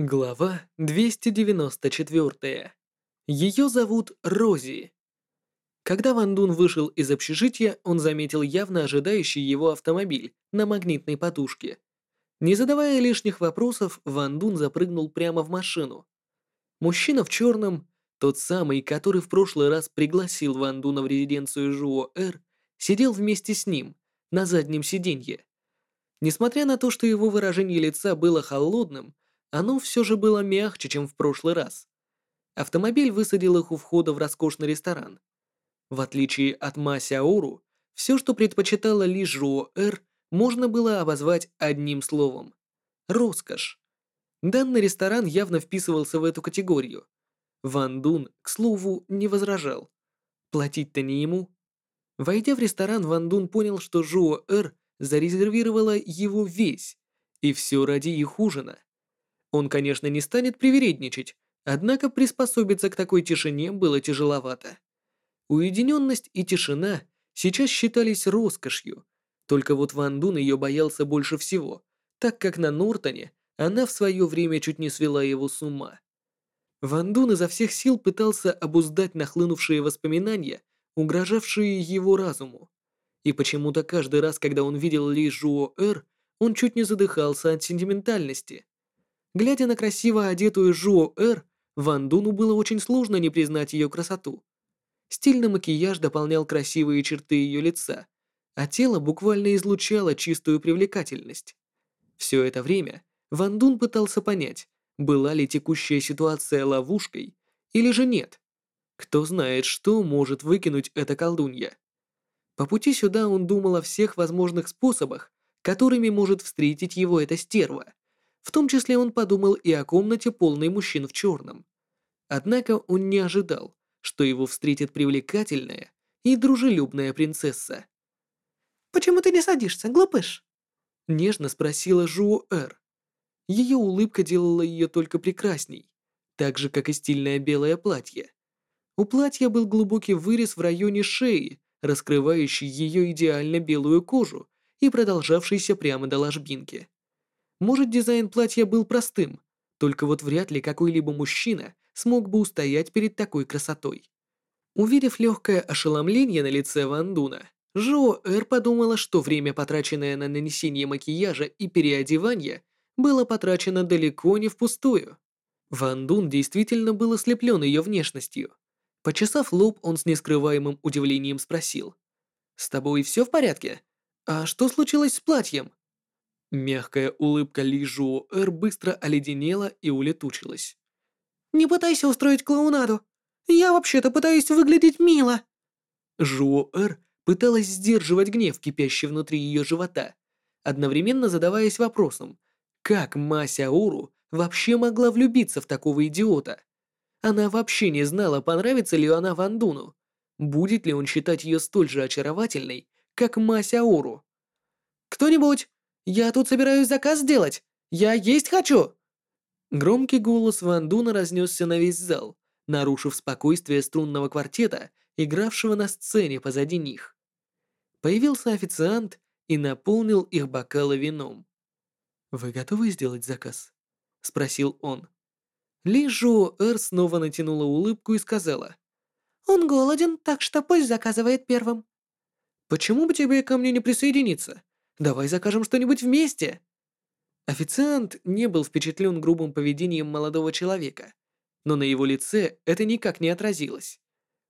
Глава 294. Ее зовут Рози. Когда Ван Дун вышел из общежития, он заметил явно ожидающий его автомобиль на магнитной подушке. Не задавая лишних вопросов, Ван Дун запрыгнул прямо в машину. Мужчина в черном, тот самый, который в прошлый раз пригласил Ван Дуна в резиденцию Жуо-Эр, сидел вместе с ним на заднем сиденье. Несмотря на то, что его выражение лица было холодным, оно все же было мягче, чем в прошлый раз. Автомобиль высадил их у входа в роскошный ресторан. В отличие от Ма Сяору, все, что предпочитала Ли Жуо Эр, можно было обозвать одним словом – роскошь. Данный ресторан явно вписывался в эту категорию. Ван Дун, к слову, не возражал. Платить-то не ему. Войдя в ресторан, Ван Дун понял, что Жуо Эр зарезервировала его весь, и все ради их ужина. Он, конечно, не станет привередничать, однако приспособиться к такой тишине было тяжеловато. Уединенность и тишина сейчас считались роскошью, только вот Ван Дун ее боялся больше всего, так как на Нортоне она в свое время чуть не свела его с ума. Ван Дун изо всех сил пытался обуздать нахлынувшие воспоминания, угрожавшие его разуму. И почему-то каждый раз, когда он видел Ли Жуо Эр, он чуть не задыхался от сентиментальности. Глядя на красиво одетую Жуо Эр, Ван Дуну было очень сложно не признать ее красоту. Стильный макияж дополнял красивые черты ее лица, а тело буквально излучало чистую привлекательность. Все это время Ван Дун пытался понять, была ли текущая ситуация ловушкой или же нет. Кто знает, что может выкинуть эта колдунья. По пути сюда он думал о всех возможных способах, которыми может встретить его эта стерва. В том числе он подумал и о комнате полной мужчин в черном. Однако он не ожидал, что его встретит привлекательная и дружелюбная принцесса. «Почему ты не садишься, глупыш?» Нежно спросила Жуо-Эр. Ее улыбка делала ее только прекрасней, так же, как и стильное белое платье. У платья был глубокий вырез в районе шеи, раскрывающий ее идеально белую кожу и продолжавшийся прямо до ложбинки. Может, дизайн платья был простым, только вот вряд ли какой-либо мужчина смог бы устоять перед такой красотой. Увидев легкое ошеломление на лице Ван Дуна, Эр подумала, что время, потраченное на нанесение макияжа и переодевание, было потрачено далеко не впустую. Ван Дун действительно был ослеплен ее внешностью. Почесав лоб, он с нескрываемым удивлением спросил. «С тобой все в порядке? А что случилось с платьем?» Мягкая улыбка Ли Жуо Эр быстро оледенела и улетучилась. «Не пытайся устроить клоунаду. Я вообще-то пытаюсь выглядеть мило». Жуо Эр пыталась сдерживать гнев, кипящий внутри ее живота, одновременно задаваясь вопросом, как Ма Сяору вообще могла влюбиться в такого идиота? Она вообще не знала, понравится ли она Ван Дуну. Будет ли он считать ее столь же очаровательной, как Ма Сяору? «Кто-нибудь, я тут собираюсь заказ сделать. Я есть хочу!» Громкий голос Ван Дуна разнесся на весь зал, нарушив спокойствие струнного квартета, игравшего на сцене позади них. Появился официант и наполнил их бокалы вином. «Вы готовы сделать заказ?» — спросил он. Ли Жо Эр снова натянула улыбку и сказала. «Он голоден, так что пусть заказывает первым». «Почему бы тебе ко мне не присоединиться? Давай закажем что-нибудь вместе!» Официант не был впечатлен грубым поведением молодого человека, но на его лице это никак не отразилось.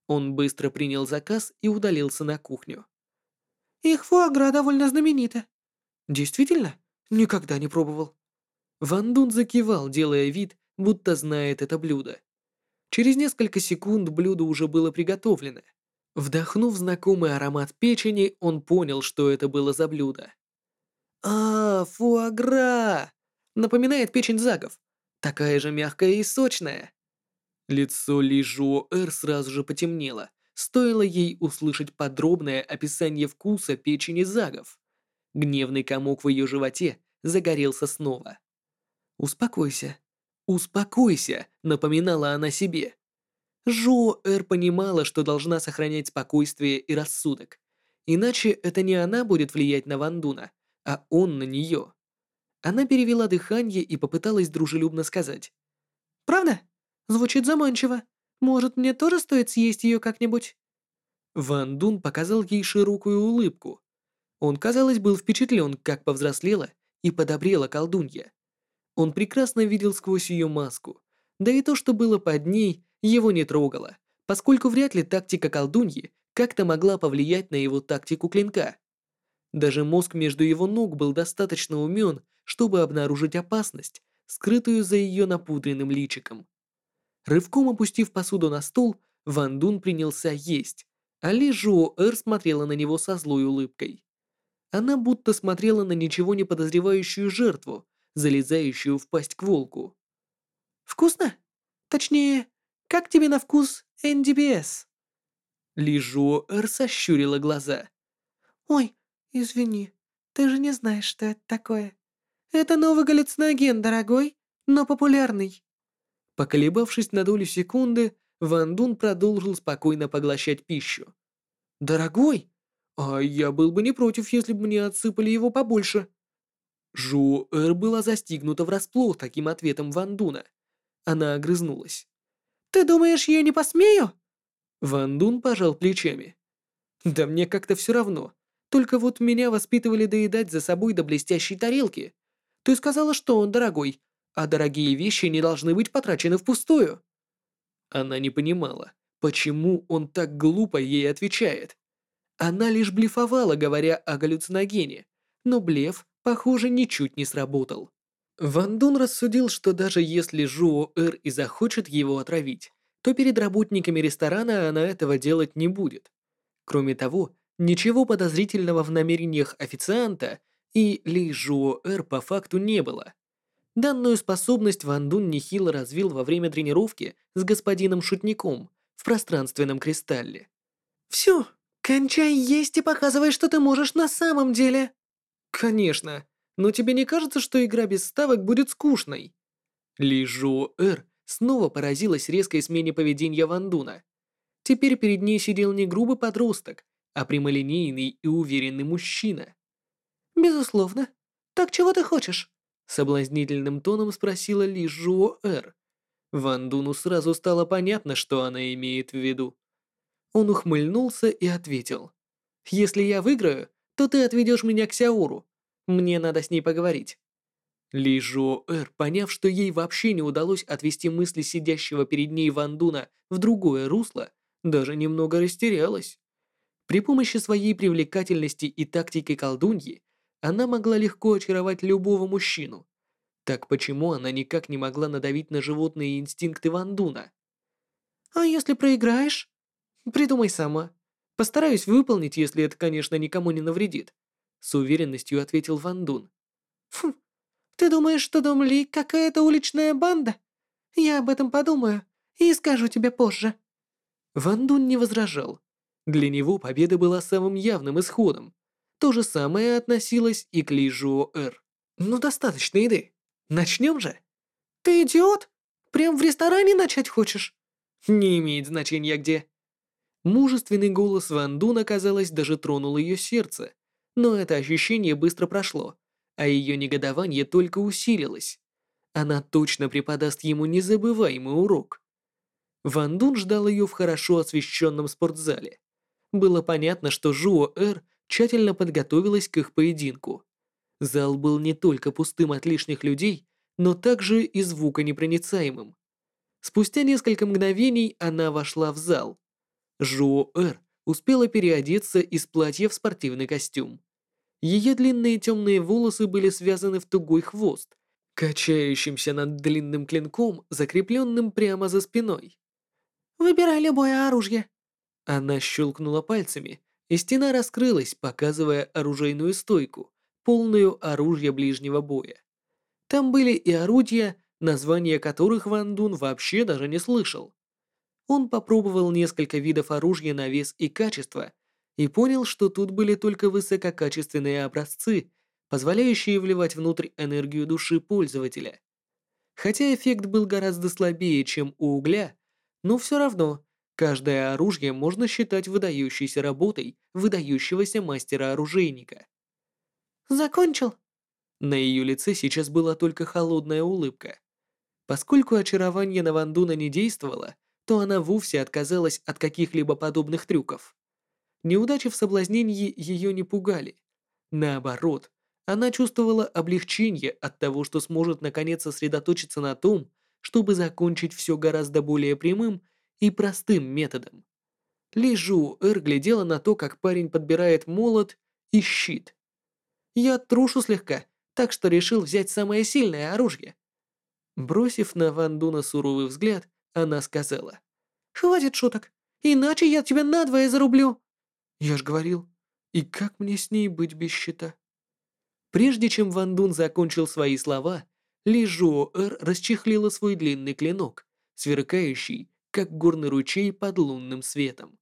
Он быстро принял заказ и удалился на кухню. «Их фуагра довольно знаменита». «Действительно? Никогда не пробовал». Ван Дун закивал, делая вид, будто знает это блюдо. Через несколько секунд блюдо уже было приготовлено. Вдохнув знакомый аромат печени, он понял, что это было за блюдо. А, фуагра! Напоминает печень загов. Такая же мягкая и сочная. Лицо Ли Жуо Эр сразу же потемнело, стоило ей услышать подробное описание вкуса печени загов. Гневный комок в ее животе загорелся снова. «Успокойся, успокойся», — напоминала она себе. Жуо Эр понимала, что должна сохранять спокойствие и рассудок. Иначе это не она будет влиять на Вандуна, а он на нее. Она перевела дыхание и попыталась дружелюбно сказать. «Правда? Звучит заманчиво. Может, мне тоже стоит съесть ее как-нибудь?» Ван Дун показал ей широкую улыбку. Он, казалось, был впечатлен, как повзрослела и подобрела колдунья. Он прекрасно видел сквозь ее маску, да и то, что было под ней, его не трогало, поскольку вряд ли тактика колдуньи как-то могла повлиять на его тактику клинка. Даже мозг между его ног был достаточно умен, чтобы обнаружить опасность, скрытую за ее напудренным личиком. Рывком опустив посуду на стол, Ван Дун принялся есть, а Ли Жуо Эр смотрела на него со злой улыбкой. Она будто смотрела на ничего не подозревающую жертву, залезающую в пасть к волку. «Вкусно? Точнее, как тебе на вкус НДБС?» Ли Жуо Эр сощурила глаза. «Ой, извини, ты же не знаешь, что это такое. Это новый галлюциноген, дорогой, но популярный». Поколебавшись на долю секунды, Ван Дун продолжил спокойно поглощать пищу. «Дорогой? А я был бы не против, если бы мне отсыпали его побольше». Жу Эр была застигнута врасплох таким ответом Ван Дуна. Она огрызнулась. «Ты думаешь, я не посмею?» Ван Дун пожал плечами. «Да мне как-то все равно. Только вот меня воспитывали доедать за собой до блестящей тарелки. Ты сказала, что он дорогой, а дорогие вещи не должны быть потрачены впустую». Она не понимала, почему он так глупо ей отвечает. Она лишь блефовала, говоря о галлюциногене, но блеф, похоже, ничуть не сработал. Ван Дун рассудил, что даже если Жуо Эр и захочет его отравить, то перед работниками ресторана она этого делать не будет. Кроме того, ничего подозрительного в намерениях официанта и Ли Жуо Эр по факту не было. Данную способность Ван Дун нехило развил во время тренировки с господином Шутником в пространственном кристалле. «Всё, кончай есть и показывай, что ты можешь на самом деле!» «Конечно, но тебе не кажется, что игра без ставок будет скучной?» Ли Жуо Эр снова поразилась резкой смене поведения Ван Дуна. Теперь перед ней сидел не грубый подросток, а прямолинейный и уверенный мужчина. «Безусловно. Так чего ты хочешь?» Соблазнительным тоном спросила Ли Жуо Эр. Ван Дуну сразу стало понятно, что она имеет в виду. Он ухмыльнулся и ответил. «Если я выиграю, то ты отведешь меня к Сяору. Мне надо с ней поговорить». Ли Жуо Эр, поняв, что ей вообще не удалось отвести мысли сидящего перед ней Ван Дуна в другое русло, даже немного растерялась. При помощи своей привлекательности и тактики колдуньи она могла легко очаровать любого мужчину. Так почему она никак не могла надавить на животные инстинкты Вандуна? «А если проиграешь?» «Придумай сама. Постараюсь выполнить, если это, конечно, никому не навредит», с уверенностью ответил Вандун. «Хм, ты думаешь, что Дом Ли какая-то уличная банда? Я об этом подумаю и скажу тебе позже». Вандун не возражал. Для него победа была самым явным исходом. То же самое относилось и к Ли Жуо Эр. «Ну достаточно еды. Начнем же?» «Ты идиот? Прям в ресторане начать хочешь?» «Не имеет значения где». Мужественный голос Ван Дуна, казалось, даже тронул ее сердце, но это ощущение быстро прошло, а ее негодование только усилилось. Она точно преподаст ему незабываемый урок. Ван Дун ждал ее в хорошо освещенном спортзале. Было понятно, что Жуо Эр тщательно подготовилась к их поединку. Зал был не только пустым от лишних людей, но также и звуконепроницаемым. Спустя несколько мгновений она вошла в зал. Жуо Эр успела переодеться из платья в спортивный костюм. Ее длинные темные волосы были связаны в тугой хвост, качающимся над длинным клинком, закрепленным прямо за спиной. «Выбирай любое оружие». Она щелкнула пальцами, и стена раскрылась, показывая оружейную стойку, полную оружия ближнего боя. Там были и орудия, названия которых Ван Дун вообще даже не слышал. Он попробовал несколько видов оружия на вес и качество и понял, что тут были только высококачественные образцы, позволяющие вливать внутрь энергию души пользователя. Хотя эффект был гораздо слабее, чем у угля, но все равно Каждое оружие можно считать выдающейся работой выдающегося мастера-оружейника. «Закончил?» На ее лице сейчас была только холодная улыбка. Поскольку очарование на Вандуна не действовало, то она вовсе отказалась от каких-либо подобных трюков. Неудачи в соблазнении ее не пугали. Наоборот, она чувствовала облегчение от того, что сможет наконец сосредоточиться на том, чтобы закончить все гораздо более прямым и простым методом. Ли Жу Эр глядела на то, как парень подбирает молот и щит. «Я трушу слегка, так что решил взять самое сильное оружие». Бросив на Ван Дуна суровый взгляд, она сказала. «Хватит шуток, иначе я тебя надвое зарублю». «Я ж говорил, и как мне с ней быть без щита?» Прежде чем Ван Дун закончил свои слова, Ли Жуо Эр расчехлила свой длинный клинок, сверкающий, как горный ручей под лунным светом.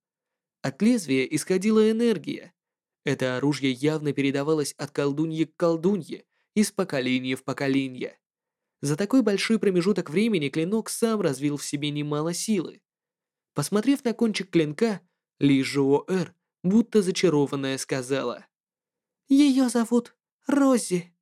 От лезвия исходила энергия. Это оружие явно передавалось от колдуньи к колдунье, из поколения в поколение. За такой большой промежуток времени клинок сам развил в себе немало силы. Посмотрев на кончик клинка, Ли Жуо Эр, будто зачарованная, сказала. «Ее зовут Рози».